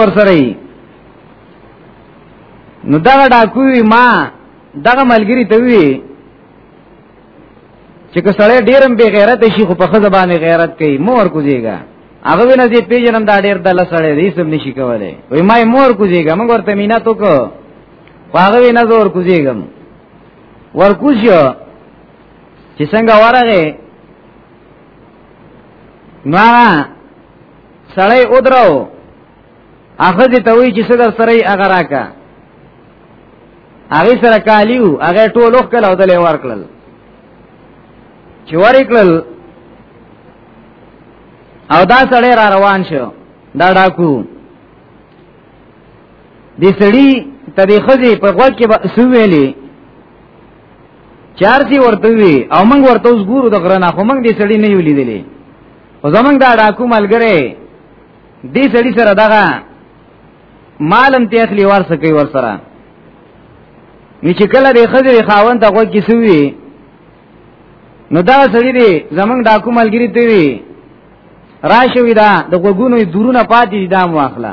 ور سره نو دا ډاکوي ما دغه ملګری ته وی چې که سړی ډیرم بے غیرت شي خو په خزه باندې غیرت کوي مور کوزیږي هغه وینې دې پیژنم دا ډیر د لسړې دې سم نشي کولای وای ما مور کوزیږي موږ ورته مینا تو کو هغه وینې زور کوزیږم ورکوزیو چې څنګه ورغه نو سړی ودرو هغه دې ته وی چې صدر سره یې هغه راکا هغه سره کالیو هغه ټول وخت له ودلې ورکړل چې ورکړل او دا سړی را روان شو دا ډاکو دې سړی ته دې خځې په غوږ کې سوویلې چارسي ورته وی او موږ ورته اوس ګورو د غره نه خو موږ دې سړی نه یو لیدلې او زمنګ دا ډاکو ملګری دې سړی سره دغه مالم ته اخلي ورسه کوي ور سره نو چې کله دې خځې خاوند ته غوږ کیسوي نو دا سړی دې زمنګ ډاکو ملګری ته وی راشوي دا د غوګونو دورونه پاتې دام واخله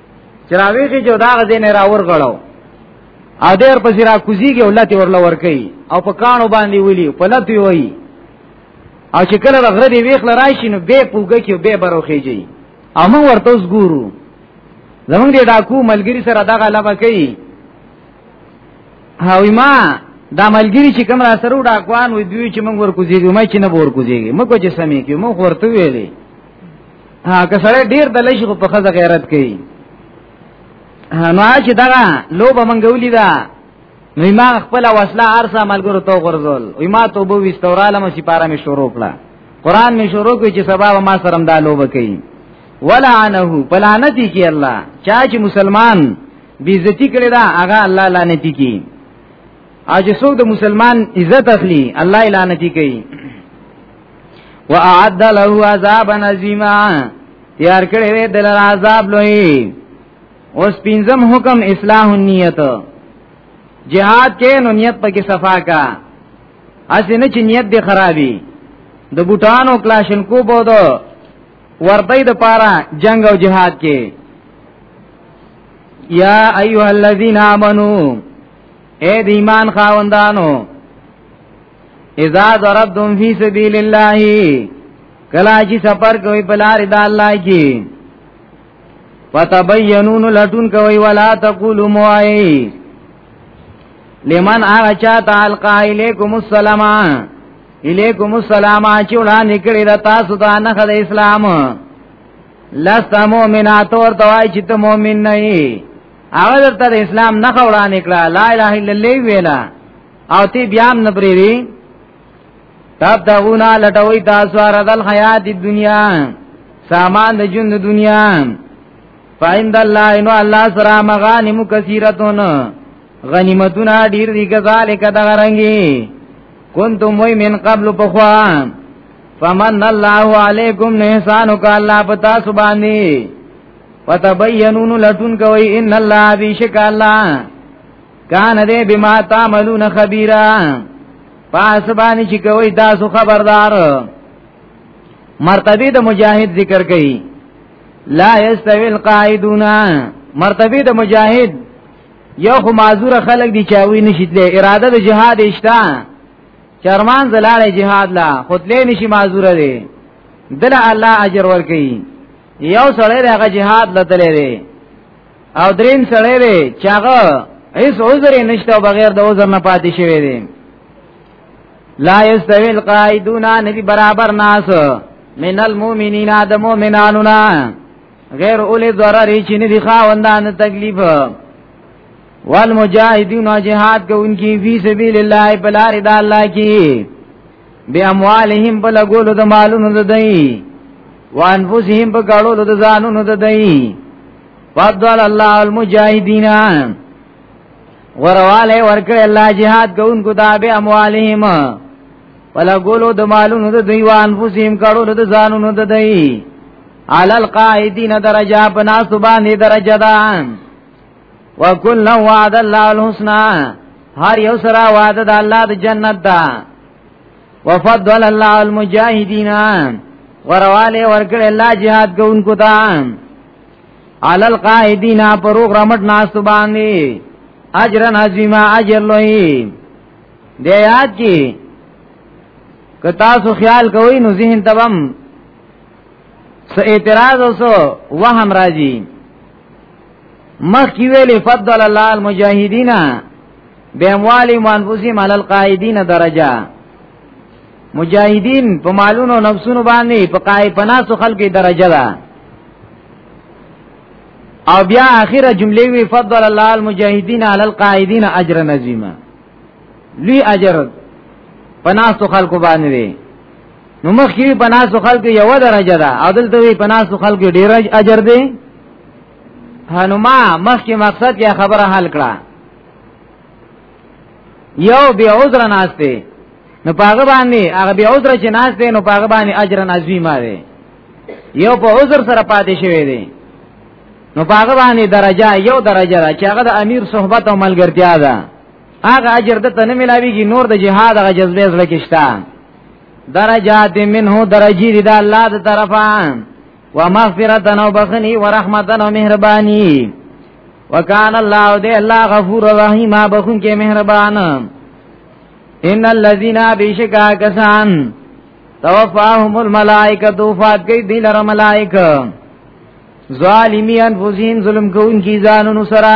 چراوی کې جو دا غزې نه راور غړو ا دې ور پسې را کوزيږي ولته ورل ور کوي او په کانو باندې ولي په لته وي او چې کله غره دی ویخ لراشي نو به پوګه کې به بروخیږي او موږ ورته اوس ګورو زمونږ د ډاکو ملګری سره دغه لبه کوي او ما دا ملګری چې کوم را سره ډاکوان وي دوی چې موږ ورکوزیږو ما چې نه ورکوزیږي موږ چې سمې کې موږ ورته ویلې ها که سره ډیر د لشي په خزه غیرت کوي نو چې دا لوبه منګولې ده نو ما خپل وسله ارسه ملګرو تو غرزول وي ما ته بو وستوراله مې سپاره مې شروع کړه قران مې شروع کړ چې سبا ما سره دا لوبه کوي ولعنه پلانتی کی الله چا چې مسلمان بیزتی کړی دا هغه الله لعنتی کی اجه څوک د مسلمان عزت اخلي الله لعنتی کوي واعد له عذاب عظیما تیار کړی وی دل عذاب لوی اوس پینځم حکم اصلاح النیت جهاد کې نو نیت پکې صفا کا اسنه چې نیت دی خرابي د بوټانو کلاشن کو بودو ورپی د پارا جنگ او جهاد کې یا ایها الذین آمنو اے د ایمان خاوندانو اذا ضربتم فی سبیل الله کلا چې سفر کوي په لار د الله کې فتبینون لټون کوي ولا تقولوا موای لمن هغه چا تعال قائلیکم السلام الیکم السلام چې وړاندې کړی د تاسو ته نه د اسلام لست مؤمنات اور توای چې ته مؤمن نه یې هغه درته اسلام نه وړاندې کړه لا اله الا الله ویلا او تی بیا هم نبری دی تب دغونا لټوي تاسو رضل حیات دنیا سامان د ژوند دنیا فایند الله انو الله سره مغانم کثیرتون غنیمتونه ډیر دي کذالک دغه رنګي کنتم وای من قبل پخوا فمن الله علیکم نحسان وک الله پتا سبحانی وتبینون لتون کوي ان الله بیشک الله کان دې بما تعملون خبيرا پاس باندې چې کوي تاسو خبردار مرتبه د مجاهد ذکر کړي لا یستوی القاعدون مرتبه د مجاهد یو خو معذور خلک دي چاوي نشیدله اراده د جهاد اشتا چرمان زلاله جهاد لا خودلې نشي معذور دي دل الله اجر ورکړي یو سړی دی هغه جهاد لتلې دی او دریم سړی دی چې هغه هیڅ عذر نشته او بغیر د عذر نه پاتې شوی دی لا یستوی القائدون ندی برابر ناس من المؤمنین د مؤمنانو نه غیر اولی ضرر چې ندی خاوندان تکلیف والمجاهدون جهاد کوونکی فی سبیل الله بلار د الله کی بی اموالهم په لګولو د مالونو د دی وانفسهم په کړو د ځانونو د دی فضل الله المجاهدین ورواله ورکړ الله jihad کوونکو دا بی اموالهم په لګولو د مالونو د دی وانفسهم کړو د ځانونو د دی علی القائدین درجه بنا سبحانه درجه دان وکل وعد الله الحسنا هر یو سره وعده د الله د جنت ده وفضل الله المجاهدین ورواله ورکړ الله jihad کوونکو ته علی القائدین پروغ رمټ ناس باندې اجر عظیما اجر لوی د یاد کی که تاسو خیال کوئ نو ذهن تبم سو اعتراض اوسو وهم راځي مخکی ویلی فضل الله المجاهدین بیموالی منفوسی مال القائدین درجه مجاهدین په مالونو نفسونو باندې په قای پناسو خلکو درجه ده او بیا اخیره جمله وی فضل الله المجاهدین علی القائدین اجر عظیما لوی اجر پناسو خلکو باندې نو مخکې په ناسو خلکو یو درجه ده او دلته وی په ناسو خلکو ډیر اجر دی هنوما مخکې مقصد یا خبره حل کړه یو به عذر ناشته نو پاغه باندې هغه به عذر چې ناشته نو پاغه باندې اجر عظیم دی یو په عذر سره پاتې شوی دی نو پاغه باندې درجه یو درجه ده چې هغه د امیر صحبت او ملګرتیا ده هغه اجر د تنه ملاویږي نور د جهاد هغه جذبه زړه کې شته درجات منه درجی دی دا الله د طرفا ومغفرتن او بخنی ورحمتن او مهربانی وکان الله دی الله غفور رحیم بخون کې مهربان ان الذين بشکا کسان توفاهم الملائکه توفات کوي دی لره ملائکه ظالمی انفسین ظلم کوونکی ځانونو سره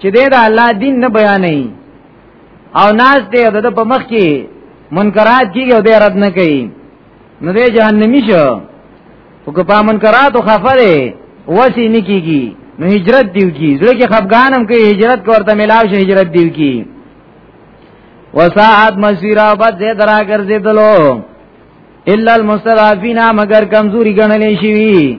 چې دې دا الله دین نه بیانې او ناز دې د په مخ کې منکرات کیږي او دې رد نه کوي نو دې جهنمی شو او که په منکرات او خفره وسی نه کیږي نو هجرت دیو کی زړه کې خفګانم کوي هجرت کوړته ملاو شي هجرت دیو کی وساعت مسیرا بد زید را ګرځیدلو الا المستضعفین مگر کمزوري ګڼلې شي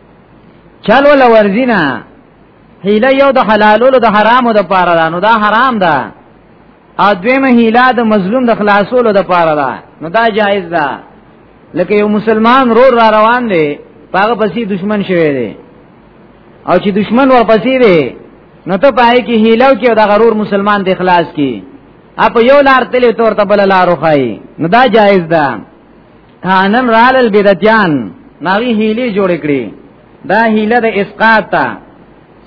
چل ولا ورزینا هیله یو د حلالولو د حرامو د پاره ده نو دا حرام ده او دویمه هیله د مظلوم د خلاصولو د پاره ده نو دا جایز ده لکه یو مسلمان رو را روان دی پاغه پسې دشمن شوی دی او چې دشمن ورپسې دی نو ته پای کې هیله او کې د غرور مسلمان د اخلاص کې اپ یو لار تلې تور ته بل لار وخای نو دا جایز ده تانن رال البدتیان ناوی هیلی جوړ کړی دا هیله د اسقاط تا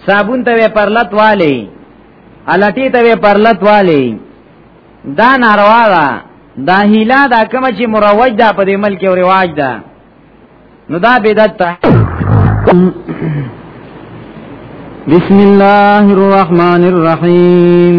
صابون ته پرلت والی الټی ته پرلت والی دا ناروا ده دا هیله دا کوم چې مروج ده په دې ملک او رواج ده نو دا بدعت ته بسم الله الرحمن الرحیم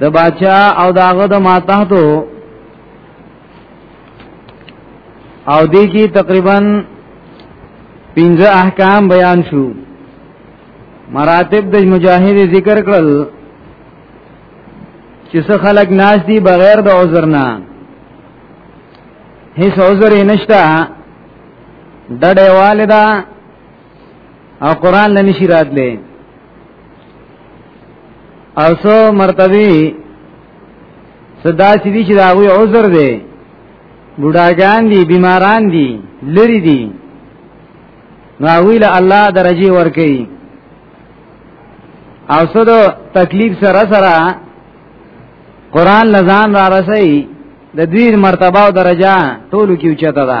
د باچا او داغه د ماتحتو او دی کی تقریبا پنځه احکام بیان شو مراتب د مجاهد ذکر کړل چې څه خلک ناس دي بغیر د عذر نه هیڅ عذر نشته ډډه والدا او قران لنی شي راتلې او سو مرتبه صدا چې دي چې دا غوي عذر دی بډاګان دي بیماران دي لری دي نو ویل الله درجه ورکي او سره تکلیف سره سره قران لزان را رسي د دوی مرتبه او درجه ټولو کې اوچته ده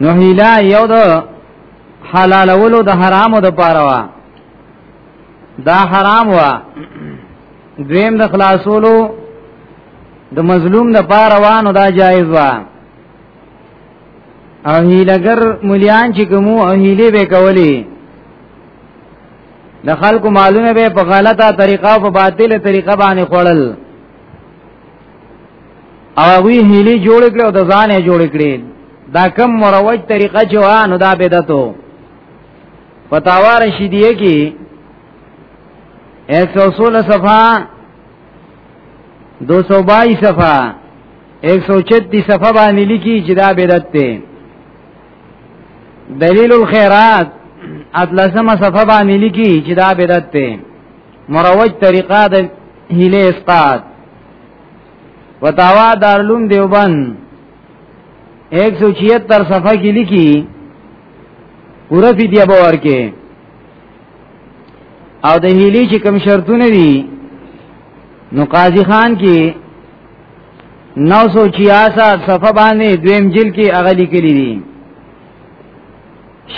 نو هیلا یو د حلالولو د حرامو د پاره وا دا حرام وا دویم د خلاصولو د مظلوم د پاره وا نو دا جایز وا او هیلګر مليان چې کومو او هیلې به کولې د خلکو معلومه به په غلطه طریقه او په باطله طریقه باندې خوړل او وی هلی جوړ کړ او د ځان یې جوړ کړی دا کم مروج طریقه چې وا نو دا بدعتو پتاوار شیدیه کې 116 صفحه 222 صفحه 136 صفحه باندې لیکي چې دا بدعت دی دلیل الخيرات اتلسمه صفحه باندې لیکي چې دا بدعت دی مروج طریقه د هیله اسقاط فتاوا دارلوم دیوبند 176 صفحه کې لیکي پوره فدیه به ورکه او د هیلی چې کم شرطونه دي نو قاضی خان کې 966 صفحه باندې دویم جلد کې هغه لیکلي دي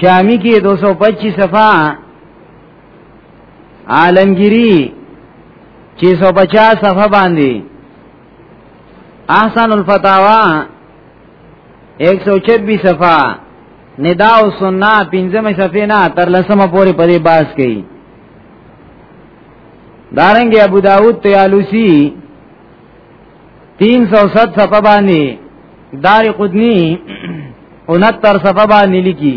شامی کې 225 صفحه عالمگیری 650 صفحه باندې احسن الفتاوا 126 صفحه ندا او سننا پنځمه صفحه نه تر لسمه پورې په دې باس کړي دارنګ ابو داود تیالوسی 307 صفحه باندې دار قدنی 69 صفحه باندې لیکي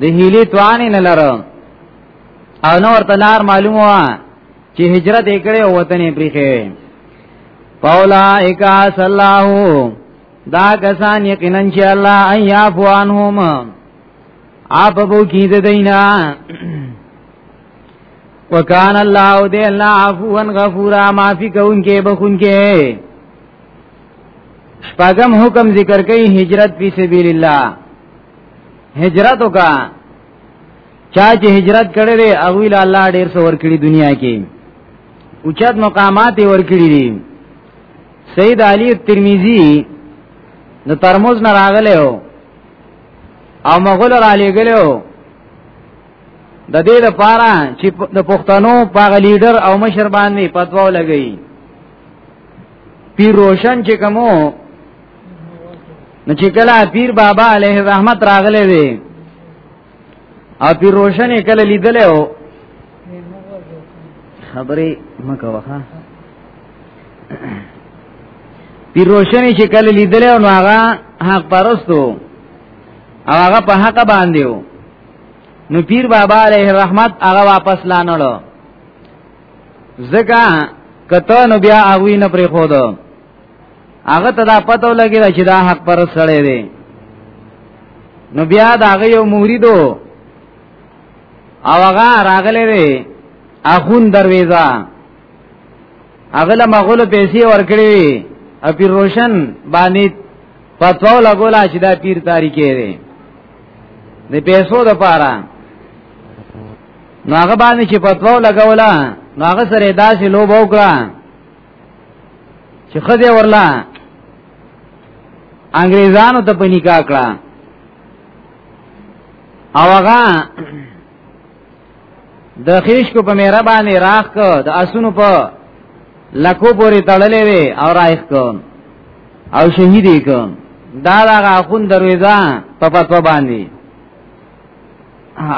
د هیلی توان نه لرم او نو ورته لار معلومه وا چې هجرت یې کړې او وطن یې پریخې پولا اکا صلی الله دا کسان یقینا چې الله ایا فوانهم اپ بو کی د دینا وکان الله دې الله عفوا غفورا معافي کون کې بخون کې شپږم حکم ذکر کوي هجرت فی سبیل الله هجرت وکا چا چې هجرت کړی دی هغه له الله ډیر څه ورکړي دنیا کې اوچت مقامات ورکړي دي سید علی ترمذی د ترمز نه راغله او مغول را لګلو د دې لپاره چې د پښتنو پاغه لیډر او مشر باندې پتواو لګی پیر روشن چې کومو نو چې کله پیر بابا علیه رحمت راغله وی او پیر روشن کله لیدل او خبرې مکه وها پیر روشن چې کله لیدل او هغه حق پرستو او هغه په حق باندې وو نو پیر بابا علیه رحمت هغه واپس لانړو زکه کته نو بیا هغه نه پرې خو دو هغه ته دا پته ولګی چې دا حق پر سره دی نو بیا دا هغه یو مریدو او هغه راغلی دی اخون درویزه هغه له مغول پیسې ورکړي او پیر روشن باندې پتو لګولا چې دا پیر تاریخي دی د پیسو د پاره نو هغه باندې چې پتو لګولا نو هغه سره داسې لوب وکړه چې خدای ورلا انګريزانو ته په نکاح کړه او هغه د خیش کو په میرا باندې راخ کو د اسونو په لکو پورې تړلې وي او راخ کو او شهید کو دا هغه اخون دروازه په پتو باندې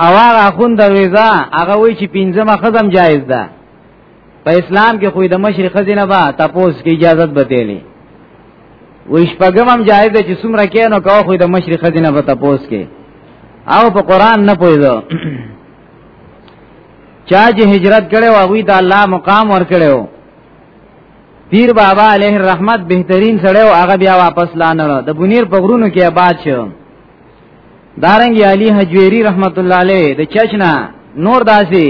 او هغه اخون دروازه هغه وی چې پنځمه خزم جایز ده په اسلام کې خو د مشرق خزینه با تاسو کې اجازه به تیلی ویش پګم هم جایز ده چې څومره کې نو کاو خو د مشرق خزینه به تاسو کې او په قران نه پوهیدو چا چې هجرت کړي او غوي د الله مقام ور کړو پیر بابا علیه الرحمت بهترین سره او هغه بیا واپس لانه د بنیر په غرونو کې آباد شو دارنګ علی حجویری رحمت الله علیه د چچنا نور داسي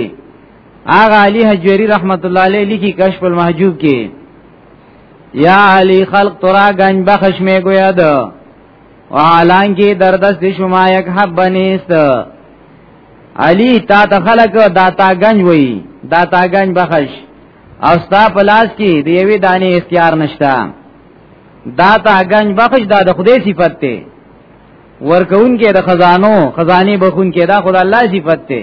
آغا علی حجوری رحمت الله علیه لیکي کشف المحجوب کې یا علی خلق ترا گنج بخش می گویا ده او حالان کې دردست شما یک حب بنیست علی تا ته خلق داتا گنج وای داتا گنج بخش او ستا پلاس کې دی وی دانه اختیار نشتا داتا گنج بخش دا د خدای صفت ته ورکون کې د خزانو خزانی بخون کې دا خدای الله صفت ته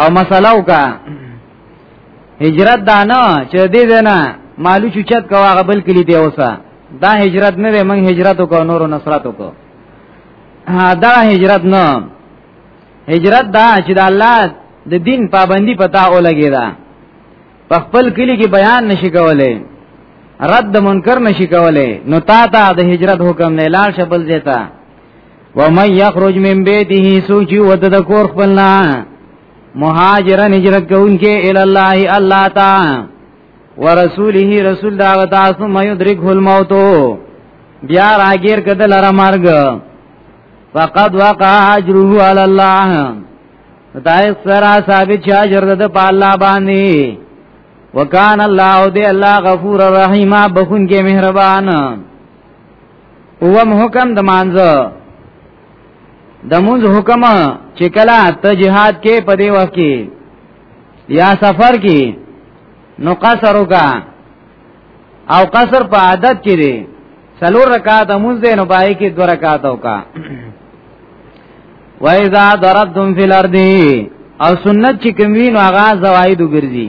او مسله وکا هجرت دا نه چې دې نه مالو چوچت کا هغه بل کلی دی اوسه دا هجرت نه دی موږ هجرت وکړو نور نصرت وکړو دا هجرت نه هجرت دا چې د الله د دین پابندی پتا او لګی دا په خپل کلی کې بیان نشي کولای رد منکر نشي کولای نو تا ته د هجرت حکم نه لاړ شبل دیتا ومن یخرج من بیته سوچی ود د کور خپلنا مهاجرن هجرت کوونکې ال الله الله تا ورسوله رسول دا غتا ثم یدرکه الموت بیا راګیر کده لره مرګ فقد وقع اجره علی الله دای سرا ثابت چا جرد د پالا باندې وکان الله دې الله غفور رحیم بخون کې مهربان اوم حکم د مانزه د مونږ حکم چې کله ته jihad کې په دی وخت کې یا سفر کې نو قصر وکا او قصر په عادت کې دی سلور رکعات مونږ دې نو پای کې دو رکعات وکا وایذا ضربتم فی الارض او سنت چې کوم وینو هغه زواید وګرځي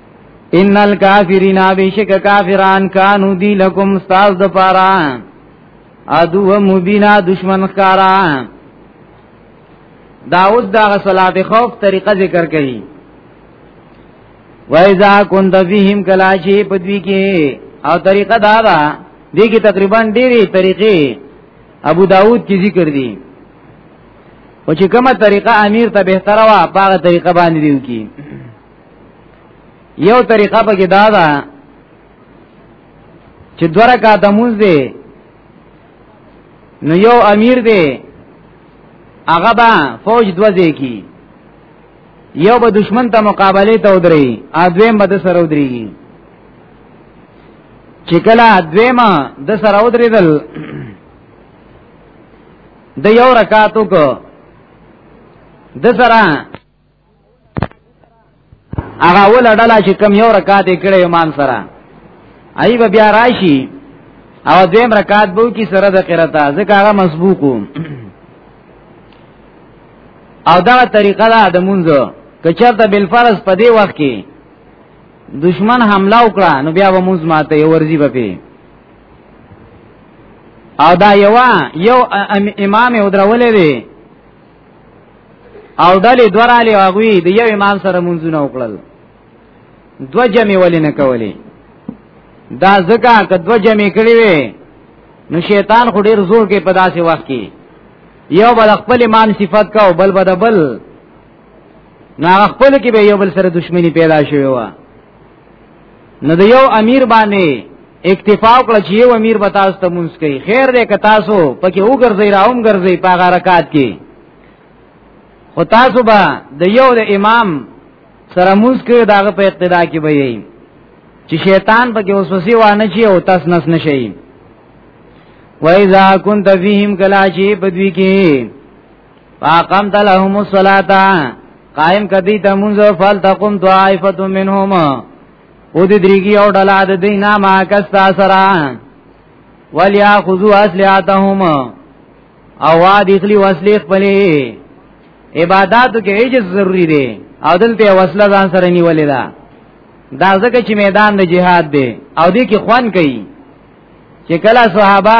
ان الکافرین بیشک کافران کانو دی لکم استاد د پارا ادو مبینا دشمن خارا داود دا صلات خوف طریقه ذکر کړي وایذا کند فیهم کلاشی پدوی کې او طریقه دا ده دې کې تقریبا ډېری طریقې ابو داود کې ذکر دي او چې کومه طریقه امیر ته بهتره وا هغه طریقه باندې دیو کی یو طریقه پکې دا ده چې دوه رکعات مونږ دي نو یو امیر دی هغه به فوج دوځي کی یو به دشمن ته مقابله ته ودري ا دویم به د سره ودريږي چې کله دویمه د سره ودرېدل د یو رکعاتو کو د سره هغه ول ډلا چې کم یو رکعت کړي امام سره ای به بیا راشي او دویم رکعت بو کی سره د قرات ځکه هغه مسبوق او دا طریقه ده د مونږ کچرته بل فرض په دی وخت کې دشمن حمله وکړه نو بیا به مونږ ماته یو ورځي به پی او دا یو یو امام او درولې دی او ډلې دراله هغه د یو امام سره منځونه وکړل دو جمع ولې نه کولې دا ځکه که دو جمع کړی وي نو شیطان خو ډیر زور کې په داسې وخت کې یو بل خپل امام صفت کا او بل بدبل نا خپل کې به یو بل سره دښمنی پیدا شوی و نو د یو امیر باندې اکتفا وکړه چې یو امیر به تاسو ته مونږ کوي خیر دې که تاسو پکې وګرځي راوم ګرځي په هغه رکعات کې خو تاسو به د یو د امام سره مونږ کې داغه په اقتدا کې به یې چې شیطان پکې وسوسه وانه چی او تاس نس نشي وایذا كنت فیهم کلا چې بدوی کې فاقمت لهم الصلاه قائم کدی ته مونږ فل تقوم طائفه منهم او دې درګي او ډلا د دینا ما کستا سرا ولیا خذو اسلحتهم او واد اخلی وسلی خپلې عبادت کې هیڅ ضروری دی او دلته وسله ځان سره نیولې ده دا ځکه چې میدان د جهاد دی او دې کې خوان کوي چې کله صحابه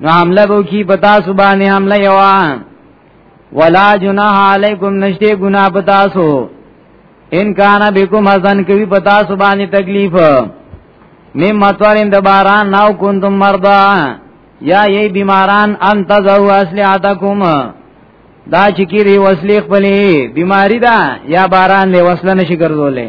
نو حمله بو کی پتا سبحانه حمله یوا ولا جناح علیکم نشته گناہ پتا سو ان کان بكم حزن کوي پتا سبحانه تکلیف مم متوارین د باران ناو کنتم مرضا یا یی بیماران انت زو اسلحاتکم دا چکیری وسلی خپلی بیماری دا یا باران دی وسله نشي ګرځولې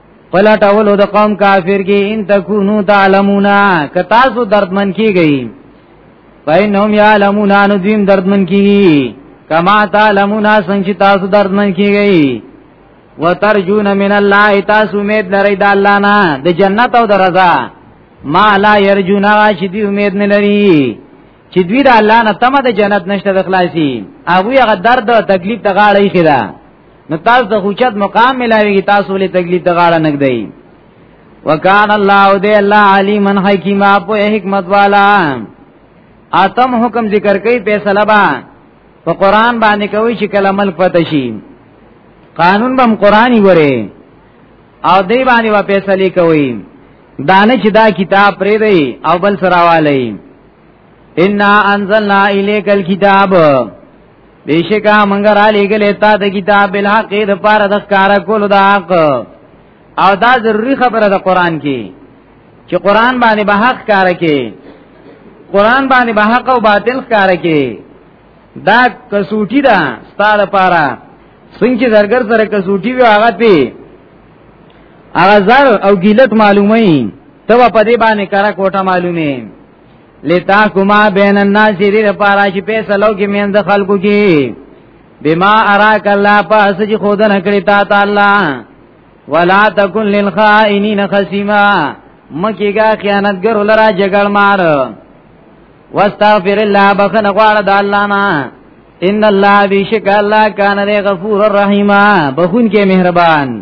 پلټولو د قوم کافر کې ان تکونو تعلمون کتا سو دردمن کیږي فینهم یعلمون ان دیم دردمن کیږي کما تعلمون څنګه تاسو دردمن کیږي وترجون من الله تاسو امید لرئ د الله نه د جنت او د رضا ما لا يرجون چې دی امید نه لري چې دوی د الله نه تمه د جنت نشته د خلاصي هغه هغه درد او تکلیف ته غاړې خېدا نو تاسو د خوچت مقام ملاویږي تاسو ولې تکلیف د غاړه نګدای وکان الله دې الله علیمن حکیمه په حکمت والا اتم حکم ذکر کوي فیصله با په قران باندې کوي چې کله ملک پته شي قانون بم قرآنی وره او دی باندې و فیصله کوي دانه چې دا کتاب پرې دی او بل سره والي ان انزلنا الیک الكتاب بیشکا منګ را لګلې تا د کتاب الحق د پاره د کار کولو د حق او دا ضروری خبره د قران کې چې قران باندې به حق کار کې قران باندې به حق او باطل کار کې دا کسوټی ده ستاره پاره څنګه زرګر سره کسوټی وی هغه پی هغه زر او ګیلت معلومه ای ته په دې باندې کرا کوټه معلومه لتا کما بین الناس دې لپاره چې فیصلو کې مین د خلکو کې بما اراک الله پس چې خود نه کړی تا تعالی ولا تکن للخائنین خصیما مکیګه خیانتګر لرا جګړ مار واستغفر الله بخن غواړه د الله نه ان الله بیشک الله کان غفور الرحیم بخون کې مهربان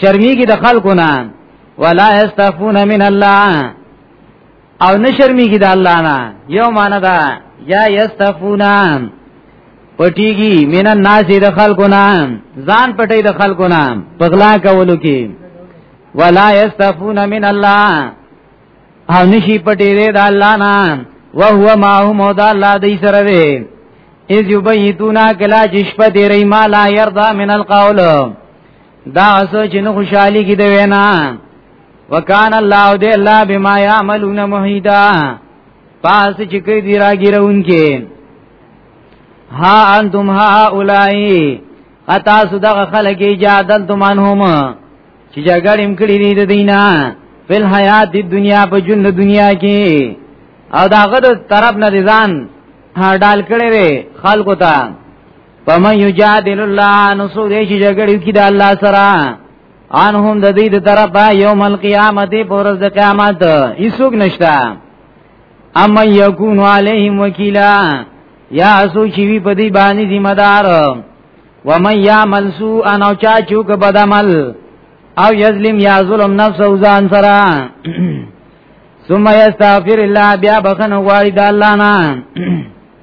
شرمېږي د خلکو نه ولا استغفون من الله او نه شرمېږي د الله نه یو معنا ده یا یستغفون پټیږي من الناس د خلکو نه ځان پټي د خلکو نه پغلا کولو کې ولا یستغفون من الله او نشي پټي د الله نه وهو ما هو مود الله دې سره دی اذ یبیتونا کلا جشپ دې ری ما لا يرضى من القول دا اسو چې نو خوشحالي کې دی وینا وکان الله دې الله بما يعملون محیدا پاس چې کوي دی راګیرون کې ها انتم ها اولای اتا سودغه خلک اجازه تمان هم چې جګړې مکړې دي د دینه فل حیات د دنیا په جون د دنیا کې او داغه د طرف نه ځان ډال کړي خلکو ته فمن یجادل الله نو سو دې چې جګړې کې د الله سره ان هم د دې د طرفه یوم القیامت پورز د قیامت هیڅوک نشتا اما یکون علیهم وکیلا یا سو چې وی په دې باندې ذمہ دار و من یعمل سوءا او چا چوک بدعمل او یظلم یا ظلم نفس او ځان سره ثم یستغفر الله بیا بخنه غواړي د الله نه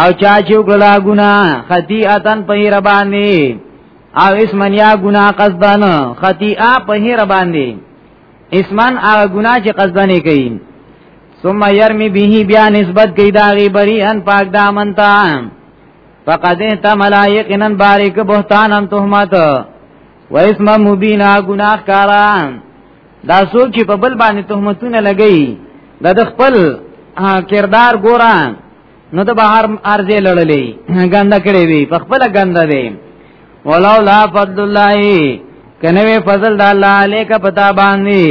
او چا چې وکړه ګناه خطیئتن په هیر باندې او اسمن یا ګناه قصدن خطیئه په هیر باندې اسمن هغه ګناه چې قصدن کوي ثم يرمي به بیا نسبت کوي دا غي بری ان پاک دامن تا فقد تملا یقینا باریک بهتان ان تهمت و اسم مبینا گناہ کارا دا څوک چې په بل باندې تهمتونه لګئی د خپل کردار ګوران نو د بهر ارزه لړلې ګنده کړې وي په خپل ګنده دی ولولا فضل الله کنه وی فضل د الله الیک پتا باندې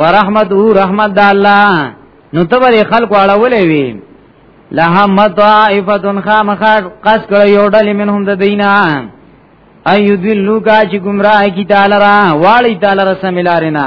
ورحمت او رحمت د الله نو ته ور خلق واړولې وي لهمت طائفتن خامخا قص کړ یو ډلې منهم د دینه ایو دلو کا چې گمراه کی تعالی را والی تعالی را سملارنا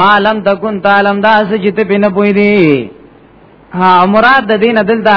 ما لم تکون تعلم دا چې ته بنه پوي دي ها مراد د دین دل دا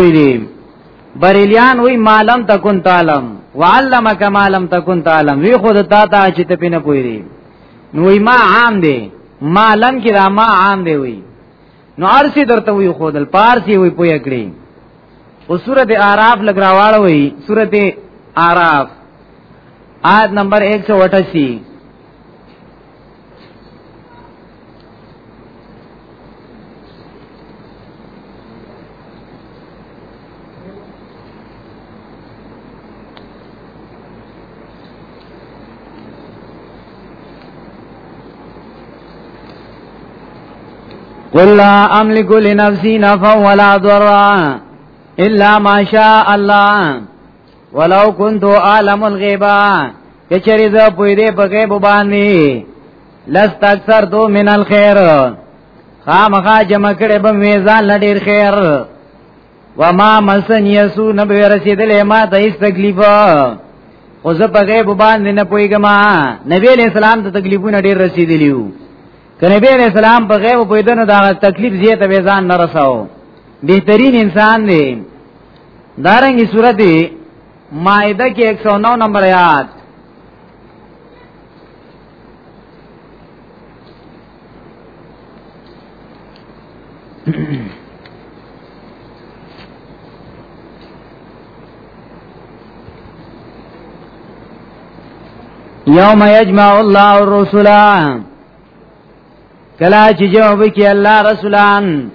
ویلي بریلیان وی مالم تکون تعلم وعلمک مالم تکون تعلم وی خود تا ته چې ته پینې پوری نو ما عام دی مالم کې دا ما عام دی وی نو ارسی درته وی خودل پارسی وی پوی کړی او سورته اعراف لګراواله وی سورته اعراف آیت نمبر 188 قل لا املك لنفسي نفعا ولا ضرا الا ما شاء الله ولو كنت اعلم الغيب کچری ز پوی دې په غیب باندې لست اکثر تو من الخير خامخا جمع کړي به میزان لډیر خیر وما مسن یسو نه به رسیدلې ما ته هیڅ تکلیف او زه په غیب باندې نه پويګم نبی علیہ السلام ته تکلیفونه ډیر رسیدلیو که نبی علیہ السلام په غیب پویدنو دا تکلیف زیات به ځان نه رساو بهترین انسان دی دارنګي سورته مائده کې 109 نمبر آیات یوم یجمع الله الرسل کلا چې جواب کې الله رسولان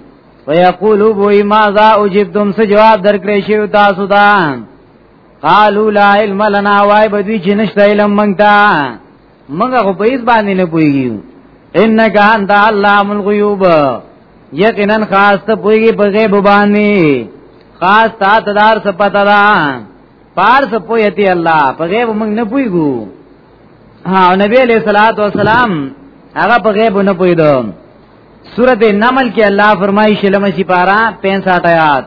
ويقولوا بوي ماذا اجبتم څه جواب درکړې شی تاسو ته قالوا لا علم لنا وای بدوی چې نشته علم مونږ ته موږ خو په هیڅ باندې نه پوهیږو انک انت علام الغیوب یقینا خاص ته پوهیږي په غیب باندې خاص تا تدار څه پتا ده پار څه پوهیتی الله په غیب موږ نه پوهیږو ها نبی علیہ الصلوۃ والسلام هغه په غیب نه پوهیدو سورته نمل کې الله فرمایي شلمه سي پارا 65 آیات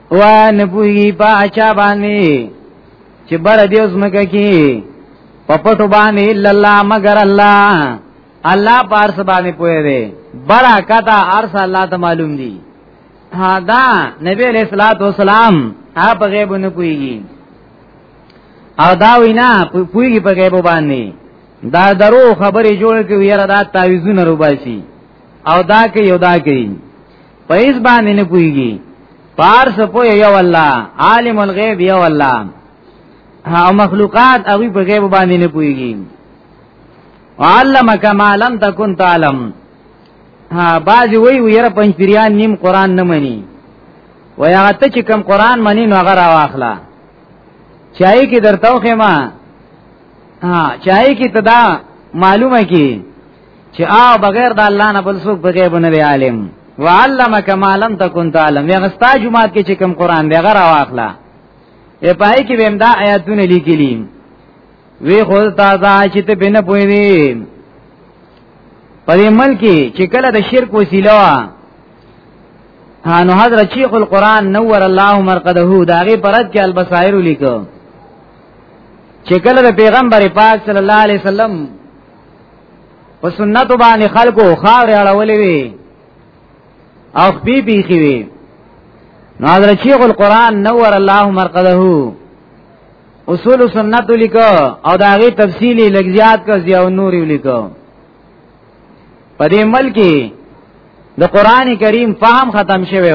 و نه پوي پاچا باندې چې بر دې اوس مکه کې پپټو باندې الا الله مگر الله الله پارس باندې پوي دی بڑا کتا ارس الله ته معلوم دی ها دا نبی علیہ الصلوۃ والسلام اپ غیب نه پويږي او دا وینا پويږي په غیب باندې دا درو خبرې جوړ کې ویره دا تعویذونه روباسي او دا کې یو دا کې پیس باندې نه پويږي پار سپو یو الله عالم الغیب یو الله او مخلوقات هغه په غیب باندې نه پويږي علمک ما لم تکن تعلم ها باز وی ویره پنځ پیران نیم قران نه مني ویا ته چې کم قران منی نو هغه راواخلا چای کې درتاو خما ها چای کې تدا معلومه کی چې آ بغیر د الله نه بل څوک بغیر نه دی عالم وعلمک ما لم تکن تعلم یا غستا جمعات کې چې کوم قران دی غره واخلا ای پای کې ویم دا آیاتونه لیکلی وی خو تازه چې ته بنه پوي دی پدې ملک چې کله د شرک وسیله وا هانو حضرت شیخ القران نور الله مرقده داغه پرد کې البصائر لیکو چې کله د پیغمبر پاک صلی الله علیه وسلم په سنت باندې خلکو خاور اړولې وي او خپې پیخي وي نو حضرت شیخ القران نور الله مرقده اصول سنت لیکو او دا غي تفصیلی لګزیات کا زیاو نور لیکو په دې ملک د قران کریم فهم ختم شوی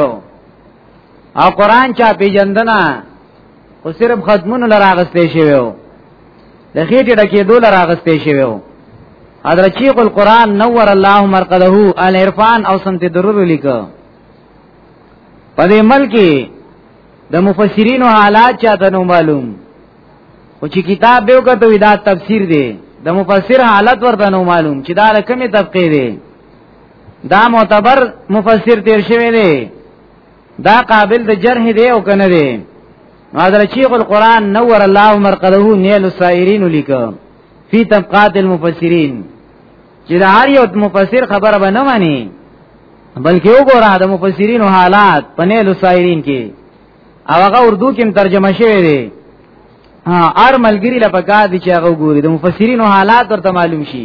او قران چا پیجندنه خو صرف ختمونو لراغستې شوی د خېټې ډکې دوله راغستې شوی وو حضرت شیخ القرآن نور الله مرقده العرفان او سمت درر لیکو په دې ملک د مفسرینو حالات چاته نو معلوم او چې کتاب به وکړو دا تفسیر دی د مفسر حالت ورته نو معلوم چې دا کومه طبقه دی دا معتبر مفسر تیر شوی دی دا قابل د جرح دی او کنه دی حضرت شیخ القران نور الله مرقده نیل السائرین لیکه فی طبقات المفسرین چې دا هر یو مفسر خبره به نه مانی بلکې وګوره د مفسرین حالات په نیل السائرین کې او هغه اردو کې ترجمه شوی دی ار ملګری لپاره کار دي چې هغه ګوري د مفسرین حالات ورته معلوم شي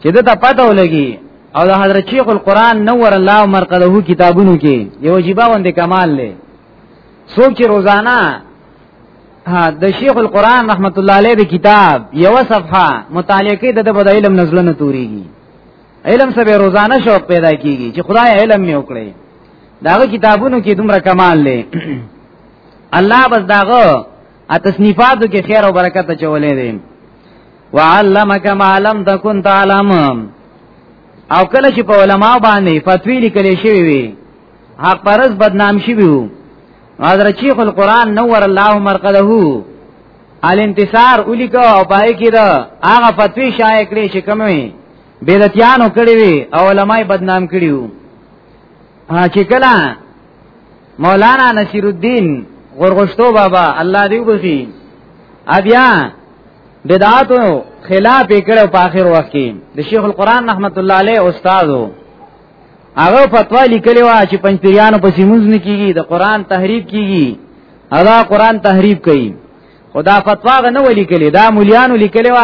چې دا ته پته ولګي او د حضرت شیخ القرآن نور الله مرقده کتابونو کې یو جیبا وند کمال لې څوک چې روزانه د شیخ القرآن رحمت الله علیه د کتاب یو صفحه مطالعه کې د بد علم نزلنه توريږي علم سبه روزانه شوق پیدا کیږي چې خدای علم می وکړي داغه کتابونو کې دومره کمال لې الله بس داغه ا تصنیفاتو کې خیر او برکت چولې دي وعلمک ما لم تکن تعلم او کله چې په علما باندې فتوی لیکل شوی وي حق پرز بدنام شي وو حضرت شیخ القران نور الله مرقده الانتصار ولیکو او پای کې دا هغه فتوی شایع کړی چې کومه بیرتیانو کړی وي او علماي بدنام کړیو چې کله مولانا نصیر الدین غرغشتو بابا الله دې وبخي بیا بدعاتو خلاف کړو په اخر وخت کې د شیخ القران رحمت الله علیه استادو هغه فتوا لیکلی و چې پنځپیرانو په سیمونز نه کیږي د قران تحریف کیږي ادا قران تحریف کوي خدا فتوا غنه ولیکلی دا مليانو لیکلی و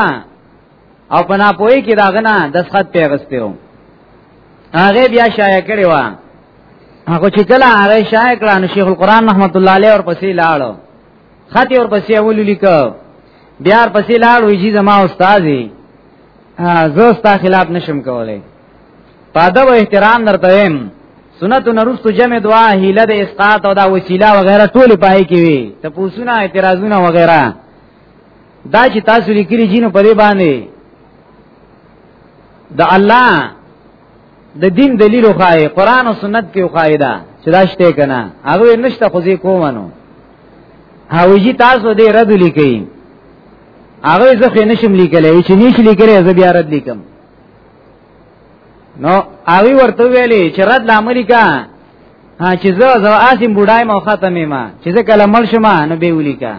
او پنا پوي کې داغه نه دسخط پیغسته و هغه بیا شایع کړی و هغه چې کله هغه شایع کړه نو شیخ القرآن رحمت الله علیه اور پسې لاړو خط اور پسې اول لیکو بیا اور پسې لاړو چې زما استادي زه ستا خلاف نشم کولای پاده و احترام درته ویم سنت نرست جمع دعا هیله د اسقاط او دا وسیله وغیرہ ټول پای کې وي ته پوسونه اعتراضونه وغیرہ دا چې تاسو لیکلي جنو په دې باندې د الله د دین دلیل خای قران او سنت کې قاعده چې دا شته کنه هغه نشته خو زی کومانو هاوی جی تاسو دې رد لیکئ هغه زه نشم لیکلې چې نش لیکلې زه بیا رد لیکم نو هغه ورته ویلې چې رد د امریکا ها چې زه زه اسیم بډای ما ختمې ما چې زه کله مل شمه نو به ولیکا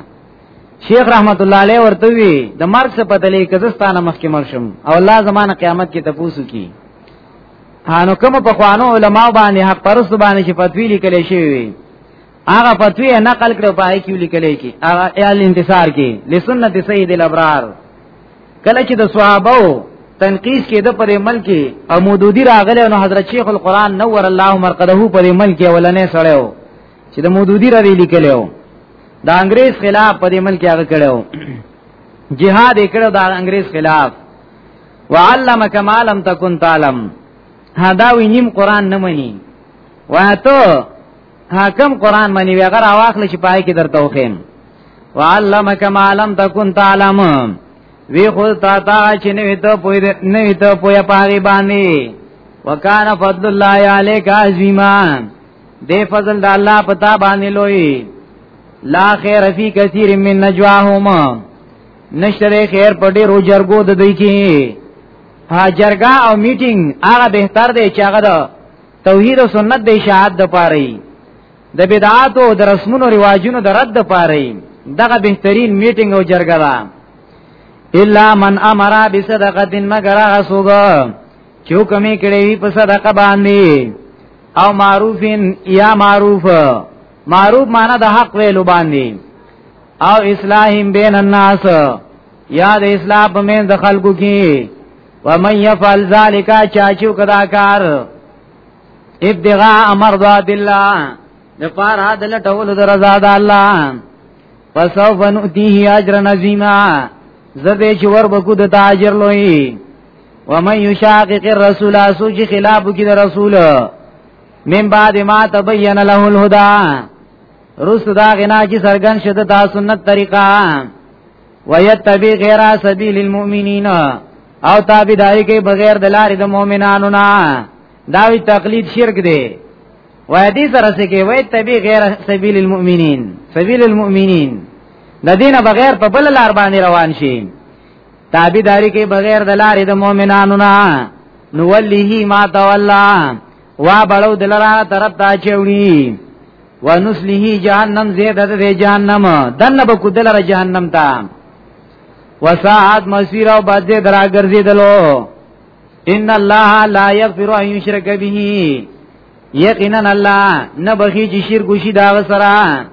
شیخ رحمت الله علیه ورته وی د مرګ څخه پته لې کزستانه مخکې مړ شم او الله زمانه قیامت کې تپوسو کی هانو کوم په خوانو علما باندې حق پرست باندې چې فتوی لیکل شوی وي هغه فتوی نقل کړو پای کې لیکل کی هغه ال انتصار کې لسنت سید الابرار کله چې د صحابه تنقیس کې د پرې ملک او مودودی راغله نو حضرت شیخ القران نور الله مرقده پرې ملک ولنې سړیو چې د مودودی را لیکلو د انګريز خلاف په دې ملک هغه کړو جهاد یې کړو د انګريز خلاف وعلم کما لم تکن تعلم هدا وی نیم قران نه مني واتو حاکم قران مني وی غره واخل چې پای کې درته وخیم وعلم کما لم تکن تعلم وی خو تا تا چې نه ویته پوی نه ویته پوی پاغي باندې وکانه فضل الله علیک عظیمان دې فضل د الله پتا باندې لوی لا خیر فی کثیر من نجواهما نشتر خیر په ډېر جرګو د دوی کې ها جرګه او میټینګ هغه بهتر دی چې هغه د توحید او سنت د اشاعت د پاره د بدعات او د رسمونو رواجونو د رد د پاره دغه بهترین میټینګ او جرګه ده الا من امر بصدقه مگر هغه څوک چو کمی کړی وی په صدقه باندې او معروفین یا معروف معروف معنی د حق ویلو باندې او اصلاحیم بین الناس یا د اصلاح په من د خلکو کې ومن يفعل ذلك چاچو کدا کار ابتغاء مرضات الله د پار عدل ټول د رضا د الله فسوف نؤتيه اجرا عظیما زده چې ور بکو د تاجر لوی ومن یشاقق الرسول سوچ خلاف کی د رسول من بعد ما تبین له الهدى رس دا غنا کی سرګن شد تا سنت طریقہ ويتبع غیر سبیل المؤمنین او تابعداري کوي بغیر د لارې د مؤمنانو نه دا وی تقلید شرک دی و دې سره څه کې وای تبي غیر سبیل المؤمنین سبیل المؤمنین د دینه بغیر په بل لار باندې روان شي تابعداري کې بغیر د لارې د مؤمنانو نه نو وليه ما تولا وا بلو دلرا طرف ته چوي ونسله جهنم زیاده د جهنم دنه به کو دلرا جهنم ته وساعت مسیر او بعد درا ګرځیدلو ان الله لا یغفر ان یشرک به یقینا الله نه بخي چې شرک وشي دا سره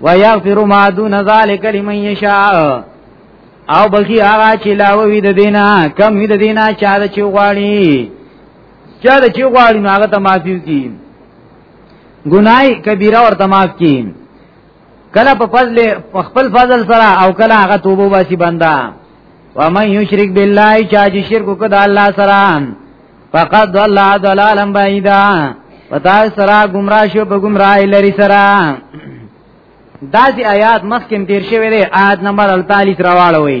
ويغفر ما دون ذلك لمن يشاء او بخي هغه چې لاوي د دینا کم د دینا چا د چوغاړي چا د چوغاړي هغه ته معافي کی ګناي کبیره ورته معاف کی کله په فضل په خپل فضل سره او کله هغه توبه واسي بندا ومن یشرک بالله چا چې شرک وکړ الله سره فقد ضل ضلالا بعیدا پتا سره گمراه شو په گمراهی لري سره دا چې آیات مخکې تیر شوی دی آیات نمبر 48 راواړوي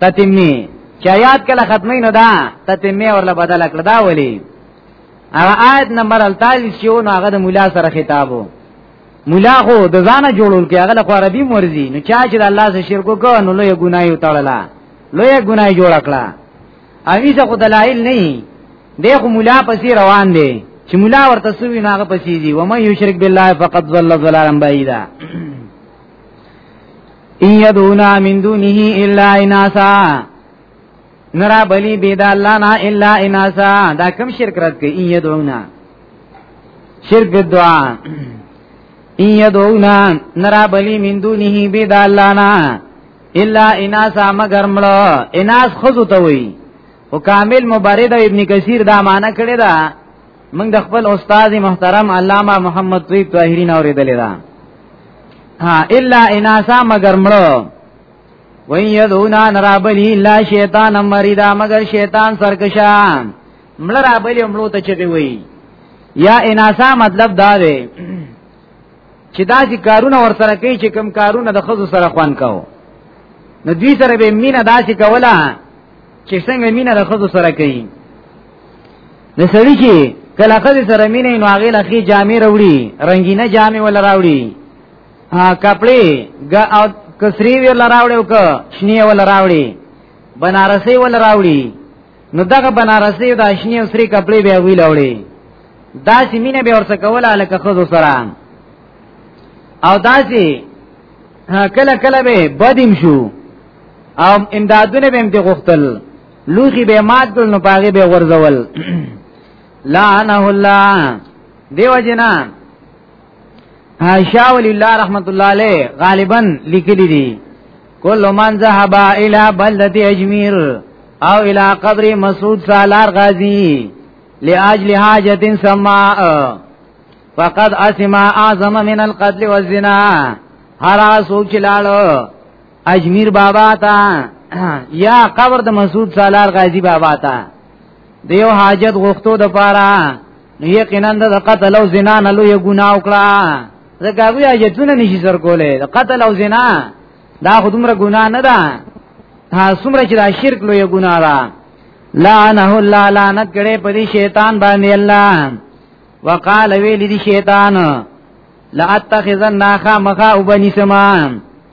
تتمی چې آیات کله ختمې نه ده تتمی ورله بدل کړ دا ولی هغه آیت نمبر 43 چې نو هغه د مولا سره خطابو مولا خو د ځانه جوړول کې هغه لخوا عربي مرزي نو چا چې د الله سره شرک وکړ نو لوی ګناي وتړلا لوی ګناي جوړ کړه اوی څه خو دلایل نه دی خو مولا پسې روان دی چې مولا ورته سوي ناغه پسې دی و مې یو شرک بالله فقط ضل ضلالا بعیدا ان يدونا من دونه الا اناسا نرا بلی بيد الله نه الا اناسا دا کوم شرک رات کوي ان يدونا شرک دعا ان يدونا نرا بلی من دونه بيد الله نه الا اناسا مگر مړه اناس خزو ته وي او کامل مبارد ابن کثیر دا معنی کړی دا موږ د خپل استاد محترم علامه محمد طیب طاهری نو ریدل دا ها الا اناسا مگر مړو وین یدونا نرابلی الا شیطان مریدا مگر شیطان سرکشا مړ رابلی مړو ته چوي وی یا اناسا مطلب دا دی چې دا چې کارونه ور سره کوي چې کم کارونه د خزو سره خوان کاو نو دوی سره به مینه داسې کوله چې څنګه مینه د خزو سره کوي د سړی چې کله خځه سره مینه نو هغه لخي جامې راوړي رنگینه جامې ول راوړي ها کپڑے ګ او کسری ول راوړي او ک شنی ول راوړي بنارسي ول راوړي نو دغه بنارسي او د شنی او سری کپڑے به وی لاوړي دا چې مینه به ورسره کوله لکه خځه سره او دا چې کله کله به بدیم شو او امدادونه به هم دی غختل لوخي به مات کړ نو پاغه به ورزول لعنه الله دیو جنا عائشہ ولی الله رحمت الله علیه غالبا لیکلی دی کل من ذهب الى بلده اجمیر او الى قبر مسعود سالار غازی لاجل حاجت سماء فقد اسما اعظم من القتل والزنا هر سوچ لاړو اجمیر بابا تا یا قبر د مسعود سالار غازی بابا تا دیو حاجت غوښتو د پاره نو یقینا د قتل او زنا نه لوی ګناه وکړه زګاوی حاجتونه نشي سر کوله د قتل او زنا دا خودمره ګناه نه ده ها څومره چې دا شرک لوی ګناه ده لعنه الله لعنت کړي په دې شیطان باندې الله وقال ویل دي شیطان لا اتخذن خامخا وبني سما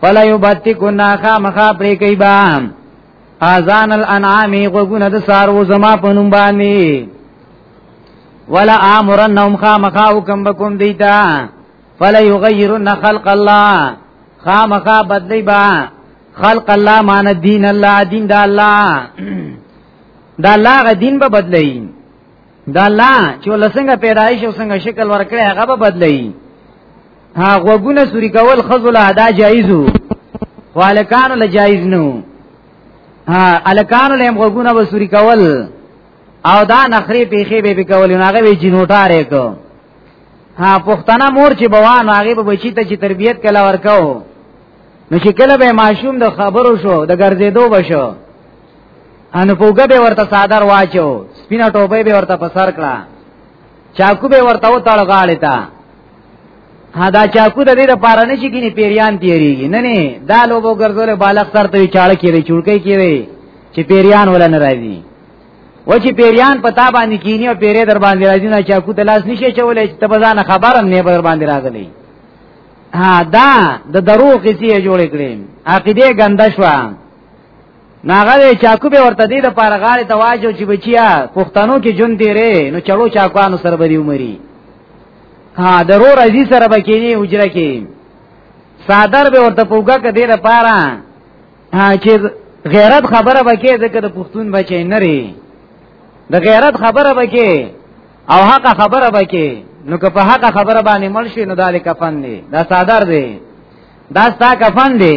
فلا یبتکن خامخا پرې کوي با اذان الانعام غوګونه د سارو زما په نوم باندې ولا امرنهم خامخا حکم بكم دیتا فلا یغیرن خلق الله خامخا بدلی با خلق الله مان دین الله دین د الله د الله غ دین به بدلی د الله چې ولسنګ پیدایش او څنګه شکل ورکړي هغه به بدلی ها غوګونه سوري کول خزل ادا جایزو والکان له جایز نو ها الکان له غوګونه وسوري کول او دا نخري پیخي به به کول نو هغه وی جنوټاره کو ها پښتنه مور چې بوان هغه به بچی ته چې تربيت کلا ورکاو نو چې کله به ماشوم د خبرو شو د ګرځېدو بشو ان پوګه به ورته صادر واچو سپینه ټوبه به ورته په سر کړه چاکو به ورته و تړ غاړه تا ها دا چاکو د دې لپاره نه شي کینی پیریان تیریږي نه نه دا لوبو ګرځول بالغ سره ته چاړه کیږي چړکې کیږي چې پیریان ولا نه راځي و چې پیریان پتا باندې کینی او پیری در باندې راځي نه چاکو د لاس نشي چولې چې ته بزانه خبرم نه بر باندې راغلی ها دا د درو قصې جوړې کړې عقیده ګنده شوه ناغه چاکو به ورته دی د پاره غاړه ته واجو چې بچیا پښتنو کې جون دی ری نو چلو چاکوانو سره به دی عمرې ها ضرور ازي سره به کینی اجره کې صادر به ورته پوګه کې دی د پاره چې غیرت خبره وکي ځکه د پښتون بچي نه ری د غیرت خبره وکي او حق خبره وکي نو که په حق خبره باندې مل شي نو دالک فن دی دا صادر دی دا ستا کفن دی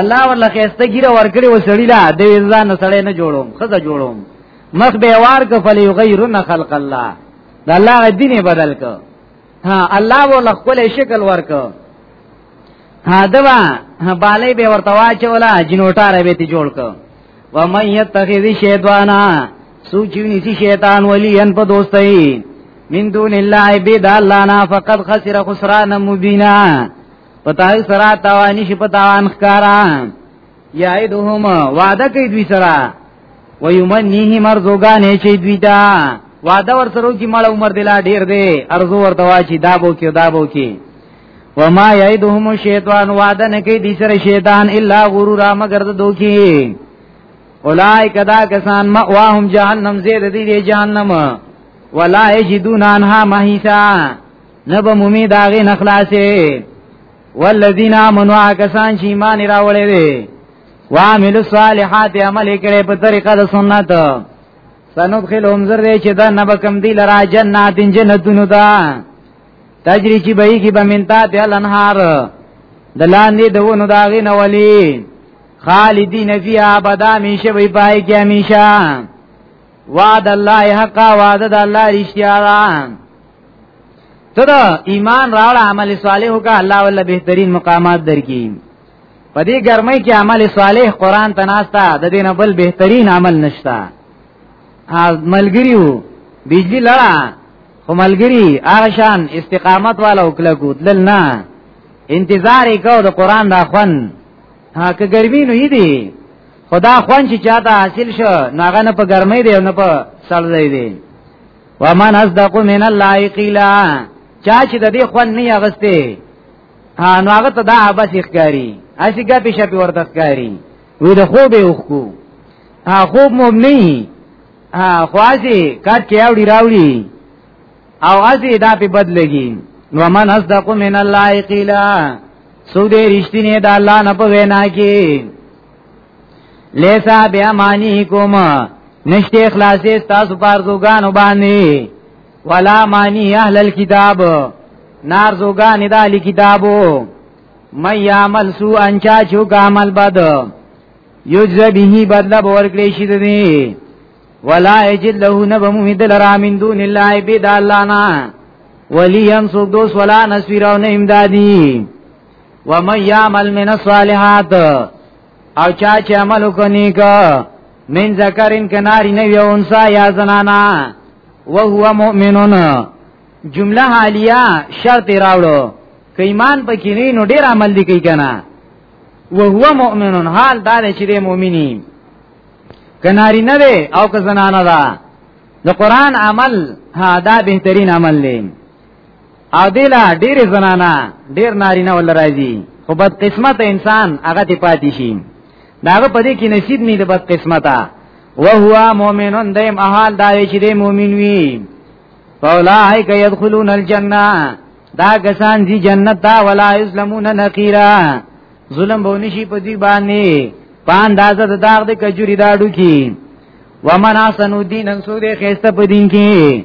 الله ورله خسته ګیره ورکړي و سړی لا د ځان سړی نه جوړوم خزه جوړوم مخ به وار ک فلی غیرن خلق الله د الله دین بدل ک ها الله ورله خپل شکل ورک ها دوا بالای به ورته واچولا جنوټاره به تی جوړ ک و من یتخذ شیطانا سوچونی سی شیطان ولی ان په دوستای من دون الله بيد الله نا فقد خسر خسران مبینا پتاي سرا تاوانی شي پتاوان ښکارا یعدهم وعده کوي دوی سره ويمنيه مرزوګان شي دوی دا وعده ور سره کی مړ عمر دلا ډیر دی ارزو ورته واچی دا بو کې دا بو کې وما یعدهم الشیطان وعده نه کوي دوی سره شیطان الا غرور مگر د دوکي اولائک دا کسان مأواهم جهنم زیر دی جهنم ولا یجدون عنها محیصا نبا مومی داغی نخلاسی والذین آمنوا کسان چی ایمان راوړی دی وعملوا الصالحات عمل کړي په طریقه د سنت سندخلهم زر دی چې دا نبکم دی لرا جنات جنتونو دا تجری چی بهی کی بمنتا ته الانهار د لاندې دونو داغی نولی خالدین فی ابدا میشه وی پای کی همیشه وعد الله حقا وعد الله رشتیا ته دا ایمان راوړ عمل صالح وکړه الله ول بهترین مقامات درکې په دې ګرمۍ کې عمل صالح قران ته ناشتا د دینه بل بهترین عمل نشتا از ملګریو بجلی لړا خو ملګری هغه شان استقامت والا وکړه کو دل نه انتظار وکاو د قران دا خوان هغه ګرمي نه دی خدا خوان چې چاته حاصل شو ناغه نه په ګرمۍ دی نه په سړځي دی ومن اصدق من الله قیلا چا چې د دې خوان نه یغسته نو هغه ته دا بس ښکاری اسی ګا پیشه په ورته ښکاری وې د خوب یو خو ها خوب مو نه ها خوازي کار کې اوړي راوړي او ازي دا په بدلږي نو من اصدق من الله قیلا سو دې رښتینه د الله نه په وینا کې لیسا بیا معنی کوم نشته اخلاصې تاسو پارزوګان باندې ولا معنی اهل الكتاب نار زوګان د اهل کتابو مې یعمل سو انچا چو عمل بد یوز به بدل باور کړی شي دې ولا یجد له نبم مدل را من دون الله بيد الله نا ولي ينصر دوس ولا نسير او نه امدادي ومن يعمل من الصالحات او چا چې عمل وکړي کا من ذکرین کناری نه یو انسا یا زنانا وهو مؤمنون جمله حالیه شرط راوړو که ایمان پکې نه نو ډیر عمل دی کوي کنه وهو مؤمنون حال دا چې دی مؤمنی کناری نه دی او که زنانه ده د قران عمل ها دا بهترین عمل دی او دیلا ډیر زنانا ډیر نارینه ول راځي خو بد قسمت انسان هغه ته پاتې شي داغه پدې کې نصیب نه د بد قسمتا وهو مؤمنون دیم احال دا چې د مؤمن وي فاولائک يدخلون الجنه دا کسان دي جنت دا ولا یظلمون نقیرا ظلم به نشي په دې باندې پان دازه د داغ د کجوري داډو کې ومن احسن دین ان سوره خسته په دین کې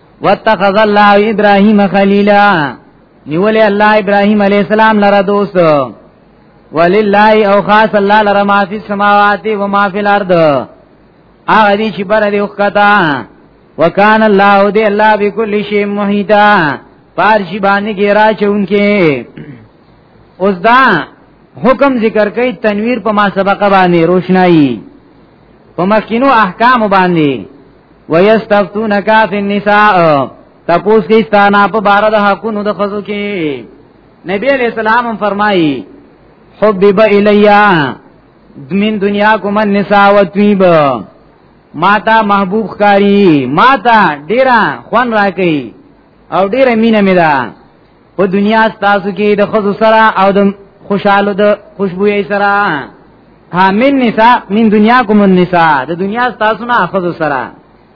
واتخذ الله ابراهيم خليلا نیولې الله ابراهيم عليه السلام لره دوست ولله او خاص الله لره ما فی السماوات و ما فی الارض هغه دې چې بر دې وکتا وکان الله دې الله بكل شی محیطا پارشی باندې کې را چونکې اوس دا حکم ذکر کوي تنویر په ما سبقه باندې روشنايي په مخکینو احکام باندې ويستفتونك في النساء تپوس کی ستانا په بار د حقونو د خزو کې نبی علیہ السلام فرمایي حبب الیا من دنیا کوم النساء وطیب ماتا محبوب خاری ماتا ډیرا خوان راکې او ډیره مینه مې ده په دنیا تاسو کې د خزو سره او د خوشاله د خوشبوې سره ها من نساء من دنیا کوم النساء د دنیا تاسو نه خزو سره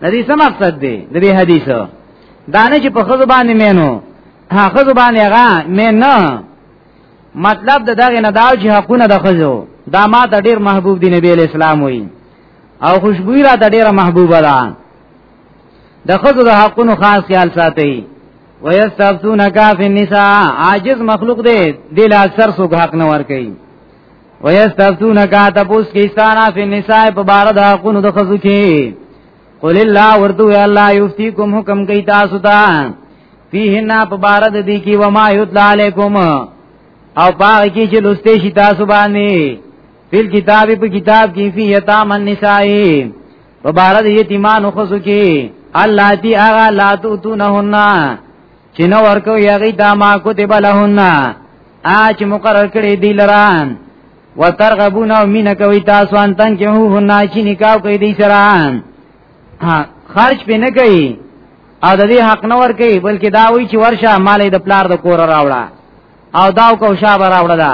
د دې څه مقصد دی د دې حدیثو دانه چې په خزو باندې مینو ها خزو باندې هغه مین نه مطلب د دغه نه داو چې حقونه د خزو دا ما ته ډیر محبوب دی نبی اسلام وی او خوشبوې را ته ډیره محبوبه ده د خزو د حقونو خاص خیال ساتي ويستفتون کاف النساء عاجز مخلوق دی دل اکثر سو حق نه ور کوي ويستفتون کا تبوس کی سانا فی النساء په بار د حقونو د خزو کې قل الله ورتو الله یفتیکم حکم کوي تاسو ته فیهن په بار د دې کې وما یتل علیکم او پاره کې چې لسته شي تاسو باندې بل کتاب په کتاب کې فی یتام النساء په بار د یتیمانو خصو کې الله دی اغا لا تتونهن چې نو ورکو یغی دا ما کتب لهن اچ مقرر کړی دی لران وترغبون او مین کوي تاسو ان تن کې هو نه چې نکاح کوي دی سره خرج به نه کوي او د دې حق نه ور کوي بلکې دا وایي چې ورشه مالې د پلار د کور راوړه او داو کو شابه راوړه دا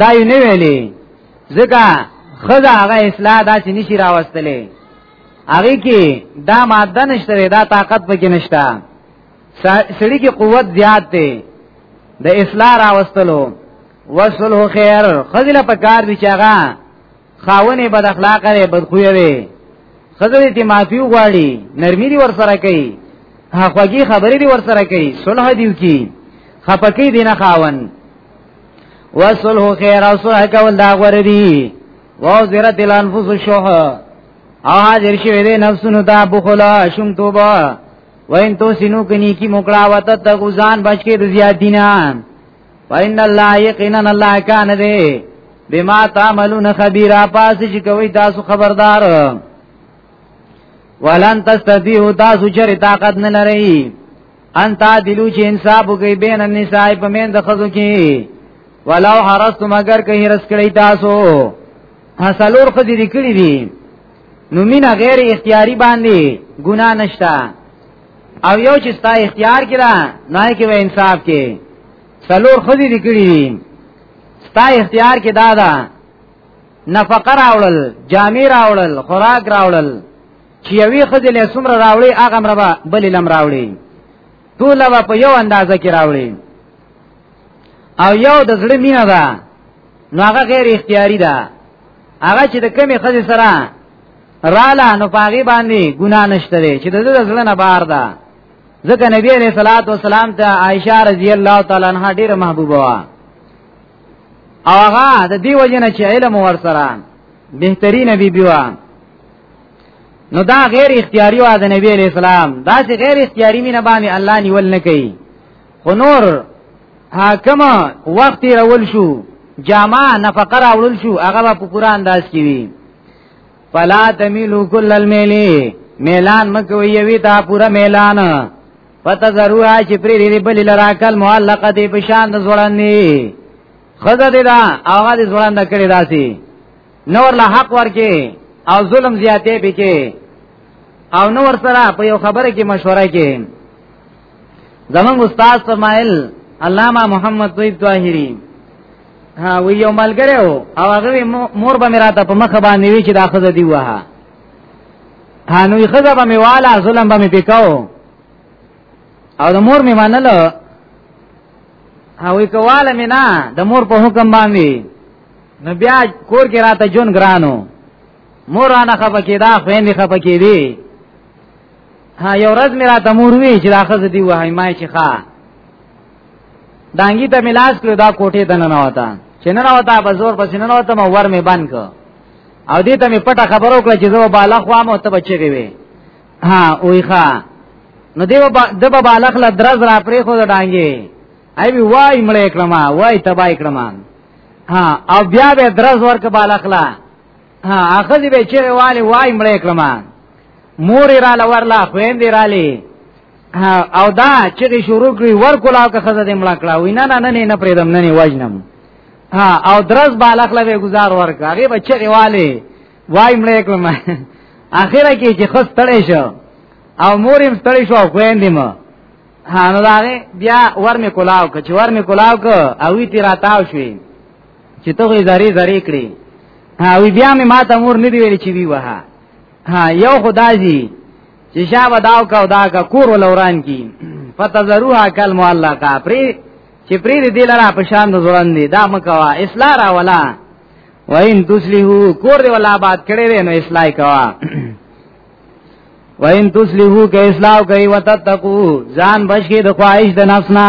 دا یې نه ویلې ځکه خدا هغه اصلاح دا چې نشي راوستلې هغه کې دا ماده نشته دا طاقت پکې نشته سړی کې قوت زیات دی د اصلاح راوستلو وصله خیر خذل پکار دی چې هغه خاونه بد اخلاق لري بد خوې وي خزر دې معافي غواړي نرمي دي ور سره کوي هغهږي خبرې دي ور سره کوي صلح دي کی خپکی دي نه خاون وصلح خیر او صلح کول دا غوړي دي واو زرت الانفس الشح او حاضر شوی دی نفسونو ته بخلا شوم توبه وین تو سینو کنی کی مکړه وت ته غزان بچ کې د زیادینا وان الله یقینا الله کان دې بما تعملون خبيرا پاس چې کوي تاسو خبردار ولن تستطيعوا تاسو چر طاقت نه لري ان تعدلوا چې انصاف وکړي بین النساء په مین د خزو کې ولو حرستم اگر کہیں رس کړی تاسو حسلور خدی دې کړی دي نو مینا غیر اختیاری باندې ګنا نشتا او یو چې ستا اختیار کې ده نه کې به انصاف کې سلور خدي لیکلي دي ستا اختیار کې دا ده نفقه راوړل جامې راوړل خوراک راوړل چې یوې خدي له سمره راوړي هغه مربا بلې لم راوړي ټول به په یو اندازه کې راوړي او یو د زړه مینه ده نو هغه غیر اختیاري ده هغه چې د کمی خدي سره رالا نو پاغي باندې ګنا نشته لري چې د زړه نه بار ده ځکه نبی عليه صلوات و سلام ته عائشه رضی الله تعالی عنها ډیره محبوبه وا او هغه د دې وجنه چې علم ورسره بهترین بی بی وا نو دا غیر اختیاری وا د نبی علیہ السلام دا چې غیر اختیاری مینه باندې الله نیول نه کوي خو نور حاکم وخت رول شو جامع نفقه راول شو هغه په قران داس کی وی فلا تميلو كل الميل میلان مکوي یوی تا پورا میلان پته ضرور چې پری دی بل لراکل معلقه دی په شان د زړندې خزه دی دا هغه دی زړند کړی داسي نور له حق ورکه او ظلم زیاتې پکې او نور سره په یو خبره کې مشوره کې زمون استاد فرمایل علامہ محمد طیب طاهری ها وی یو ملګری او هغه مور به میراته په مخ باندې وی چې دا خزه دی وها هانو یې خزه به میواله ظلم به می پکاو او د مور می منل او کواله می نه د مور په حکم باندې نو بیا کور کې راته جون ګرانو مور انا خپکیدا خويندې خپکیدي ها یو ورځ مې راته مور وی چې دا خزه دی وای ما چې ښا دانګي ته ملاس کړو دا کوټه دنه نه وتا چې نه وتا په زور پسې نه وتا ما ور مې بند کو او دې ته مې پټه خبرو کړ چې زه بالا خو ما ته بچی وی ها وای ښا نو دیو د په بالغ لا درز را پرې خو دانګي ای وی وای مړې کړم وای تبای کړم ها او بیا به درز ورک بالغ لا ها اخذ به چې والي وای مړ کړم مور را لورلا خويندې را لې او دا چې شروع کړی ور کولاو که خزه دې مړ کړه وینا نه نه نه پرېدم نه نه وژنم ها او درز بالغ لوي گزار ورک هغه بچي والي وای مړ کړم اخره کې چې خص تړې شو او موریم ستړې شو خويندې مو هانو داغه بیا ورمه کولاو که چې ورمه کولاو که او وی تیرا تاو شوی چې ته یې زری زری کړی ها وی بیا مې ماته مور نه دی ویل چې وی وها ها یو خدایي چې شابه داو کا دا کا کور ولوران کی فتذروها کل معلقه پری چې پری دې لرا په شان د زوران دی دا مکوا اصلاح را ولا وین تسلیحو کور دی ولا آباد کړي وې نو اصلاح کوا وین تسلیحو کې اصلاح کوي وتتقو ځان بچی د خواهش د نفس نه